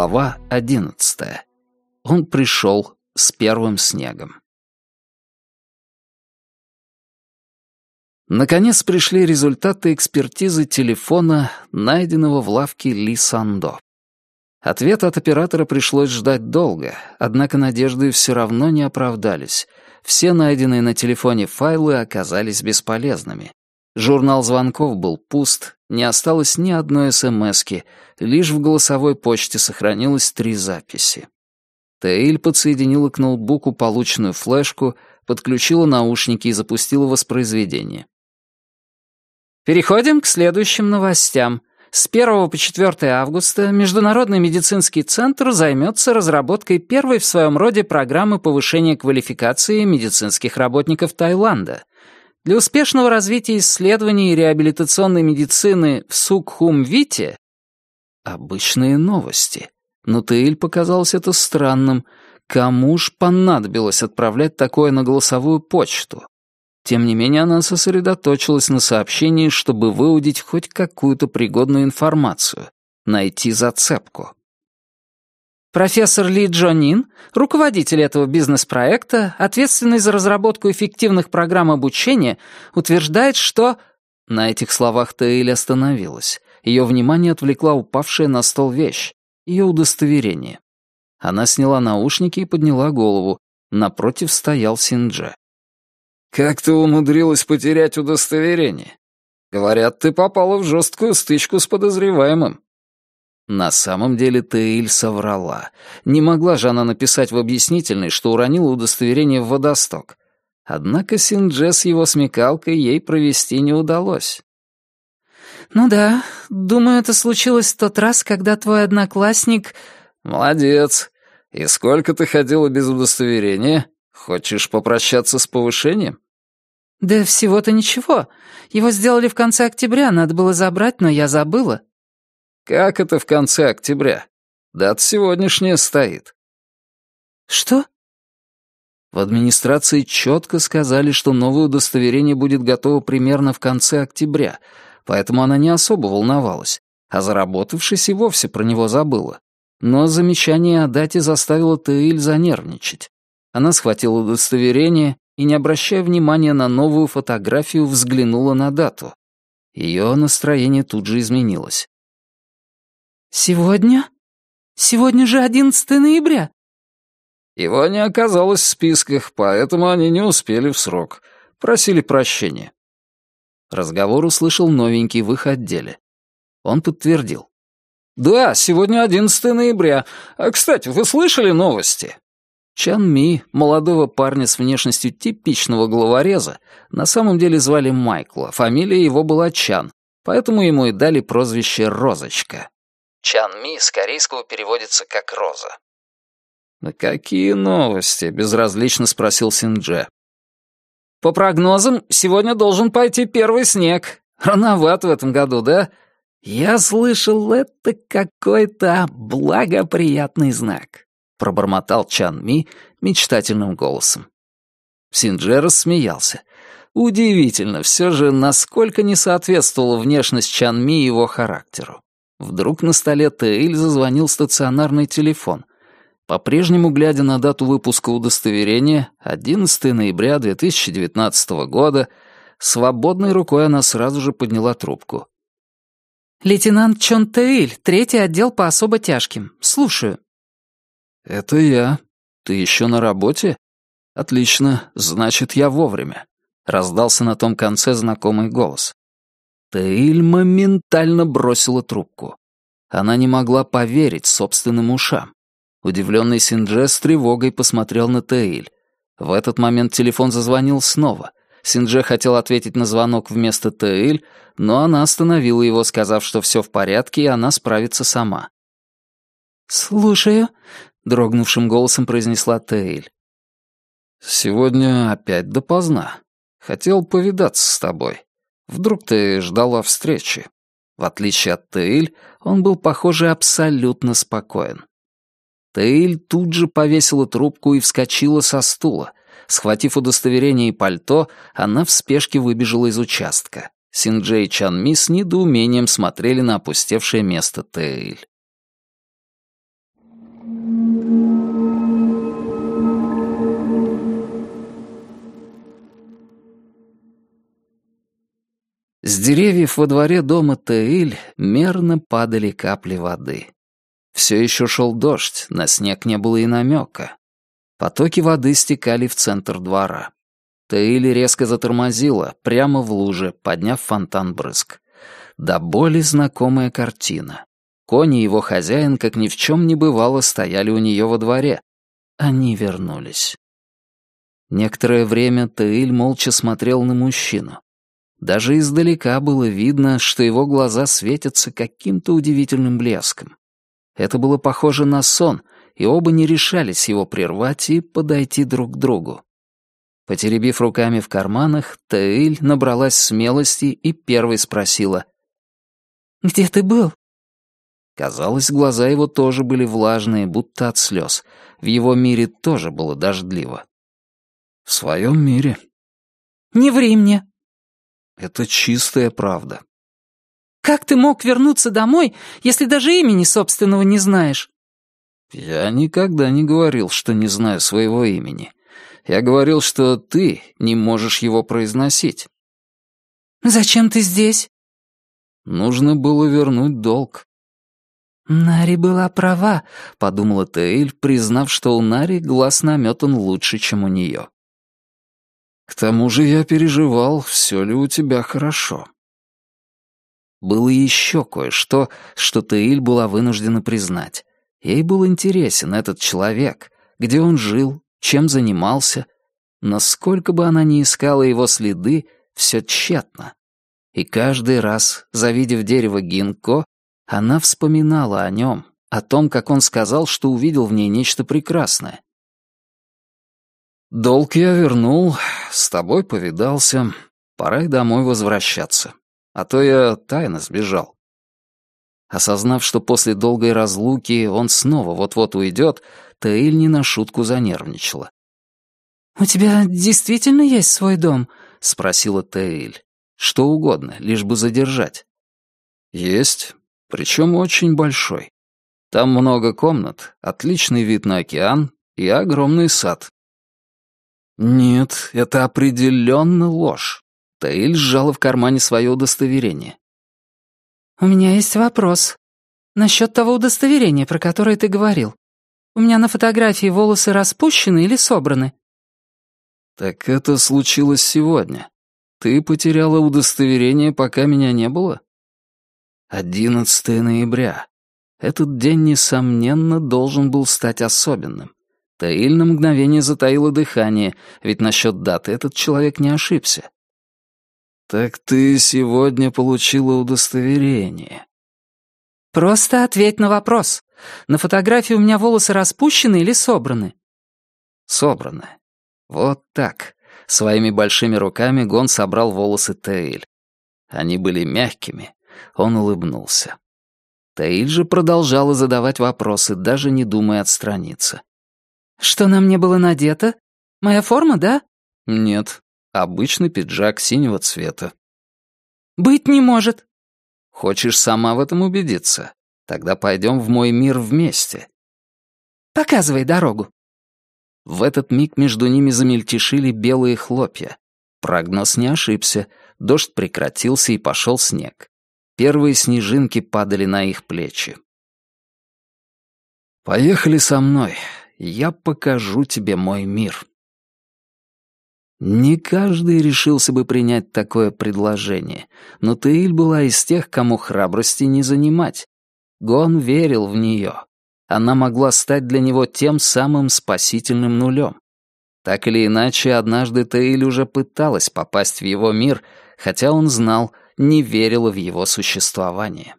Глава одиннадцатая. Он пришел с первым снегом. Наконец пришли результаты экспертизы телефона, найденного в лавке Ли Сандо. Ответа от оператора пришлось ждать долго, однако надежды все равно не оправдались. Все найденные на телефоне файлы оказались бесполезными. Журнал звонков был пуст, не осталось ни одной СМСки, лишь в голосовой почте сохранилось три записи. Тейль подсоединила к ноутбуку полученную флешку, подключила наушники и запустила воспроизведение. Переходим к следующим новостям. С 1 по 4 августа Международный медицинский центр займется разработкой первой в своем роде программы повышения квалификации медицинских работников Таиланда. Для успешного развития исследований и реабилитационной медицины в Сукхум-Вите обычные новости. Но Таиль показалось это странным. Кому ж понадобилось отправлять такое на голосовую почту? Тем не менее, она сосредоточилась на сообщении, чтобы выудить хоть какую-то пригодную информацию, найти зацепку. Профессор Ли Джонин, руководитель этого бизнес-проекта, ответственный за разработку эффективных программ обучения, утверждает, что... На этих словах Тейль остановилась. Ее внимание отвлекла упавшая на стол вещь, ее удостоверение. Она сняла наушники и подняла голову. Напротив стоял Синдже. «Как ты умудрилась потерять удостоверение? Говорят, ты попала в жесткую стычку с подозреваемым». На самом деле Тейль соврала. Не могла же она написать в объяснительной, что уронила удостоверение в водосток. Однако Синдже с его смекалкой ей провести не удалось. «Ну да, думаю, это случилось в тот раз, когда твой одноклассник...» «Молодец. И сколько ты ходила без удостоверения?» Хочешь попрощаться с повышением? Да всего-то ничего. Его сделали в конце октября, надо было забрать, но я забыла. Как это в конце октября? Дата сегодняшняя стоит. Что? В администрации четко сказали, что новое удостоверение будет готово примерно в конце октября, поэтому она не особо волновалась, а заработавшись и вовсе про него забыла. Но замечание о дате заставило Таиль занервничать. Она схватила удостоверение и, не обращая внимания на новую фотографию, взглянула на дату. Ее настроение тут же изменилось. «Сегодня? Сегодня же 11 ноября!» Его не оказалось в списках, поэтому они не успели в срок. Просили прощения. Разговор услышал новенький в их отделе. Он подтвердил. «Да, сегодня 11 ноября. А, кстати, вы слышали новости? Чан Ми, молодого парня с внешностью типичного главореза, на самом деле звали Майкла, фамилия его была Чан, поэтому ему и дали прозвище «Розочка». Чан Ми с корейского переводится как «роза». «На какие новости?» — безразлично спросил Синдже. «По прогнозам, сегодня должен пойти первый снег. Рановат в этом году, да? Я слышал, это какой-то благоприятный знак пробормотал Чан Ми мечтательным голосом. Синджер рассмеялся. Удивительно все же, насколько не соответствовала внешность Чан Ми его характеру. Вдруг на столе Тэйль зазвонил стационарный телефон. По-прежнему, глядя на дату выпуска удостоверения, 11 ноября 2019 года, свободной рукой она сразу же подняла трубку. «Лейтенант Чон Тэйль, третий отдел по особо тяжким. Слушаю». «Это я. Ты еще на работе? Отлично, значит, я вовремя», — раздался на том конце знакомый голос. Тейль моментально бросила трубку. Она не могла поверить собственным ушам. Удивленный Синдже с тревогой посмотрел на Тейль. В этот момент телефон зазвонил снова. Синдже хотел ответить на звонок вместо Тейль, но она остановила его, сказав, что все в порядке, и она справится сама. «Слушаю», — дрогнувшим голосом произнесла Тейль. «Сегодня опять допоздна. Хотел повидаться с тобой. Вдруг ты ждала встречи?» В отличие от Тейль, он был, похоже, абсолютно спокоен. Тейль тут же повесила трубку и вскочила со стула. Схватив удостоверение и пальто, она в спешке выбежала из участка. Синджей и Чан Ми с недоумением смотрели на опустевшее место Тейль. С деревьев во дворе дома Теиль мерно падали капли воды. Все еще шел дождь, на снег не было и намека. Потоки воды стекали в центр двора. Теиль резко затормозила, прямо в луже, подняв фонтан брызг. До боли знакомая картина. Кони и его хозяин, как ни в чем не бывало, стояли у нее во дворе. Они вернулись. Некоторое время Таиль молча смотрел на мужчину. Даже издалека было видно, что его глаза светятся каким-то удивительным блеском. Это было похоже на сон, и оба не решались его прервать и подойти друг к другу. Потеребив руками в карманах, Таиль набралась смелости и первой спросила. «Где ты был?» Казалось, глаза его тоже были влажные, будто от слез. В его мире тоже было дождливо. «В своем мире». «Не ври мне», это чистая правда. «Как ты мог вернуться домой, если даже имени собственного не знаешь?» «Я никогда не говорил, что не знаю своего имени. Я говорил, что ты не можешь его произносить». «Зачем ты здесь?» «Нужно было вернуть долг». «Нари была права», — подумала Тейль, признав, что у Нари глаз наметан лучше, чем у нее. К тому же я переживал, все ли у тебя хорошо. Было еще кое-что, что Таиль была вынуждена признать. Ей был интересен этот человек, где он жил, чем занимался. Но сколько бы она ни искала его следы, все тщетно. И каждый раз, завидев дерево гинко, она вспоминала о нем, о том, как он сказал, что увидел в ней нечто прекрасное. «Долг я вернул, с тобой повидался. Пора и домой возвращаться. А то я тайно сбежал». Осознав, что после долгой разлуки он снова вот-вот уйдет, Таиль не на шутку занервничала. «У тебя действительно есть свой дом?» — спросила Таиль. «Что угодно, лишь бы задержать». «Есть, причем очень большой. Там много комнат, отличный вид на океан и огромный сад. Нет, это определенно ложь. Таиль сжала в кармане свое удостоверение. «У меня есть вопрос. Насчет того удостоверения, про которое ты говорил. У меня на фотографии волосы распущены или собраны?» «Так это случилось сегодня. Ты потеряла удостоверение, пока меня не было?» «11 ноября. Этот день, несомненно, должен был стать особенным. Таиль на мгновение затаила дыхание, ведь насчет даты этот человек не ошибся. «Так ты сегодня получила удостоверение». «Просто ответь на вопрос. На фотографии у меня волосы распущены или собраны?» «Собраны. Вот так». Своими большими руками Гон собрал волосы Таиль. Они были мягкими. Он улыбнулся. Таиль же продолжала задавать вопросы, даже не думая отстраниться. «Что на мне было надето? Моя форма, да?» «Нет, обычный пиджак синего цвета». «Быть не может». «Хочешь сама в этом убедиться? Тогда пойдем в мой мир вместе». «Показывай дорогу». В этот миг между ними замельтешили белые хлопья. Прогноз не ошибся. Дождь прекратился и пошел снег. Первые снежинки падали на их плечи. «Поехали со мной я покажу тебе мой мир». Не каждый решился бы принять такое предложение, но Таиль была из тех, кому храбрости не занимать. Гон верил в нее. Она могла стать для него тем самым спасительным нулем. Так или иначе, однажды Таиль уже пыталась попасть в его мир, хотя он знал, не верила в его существование.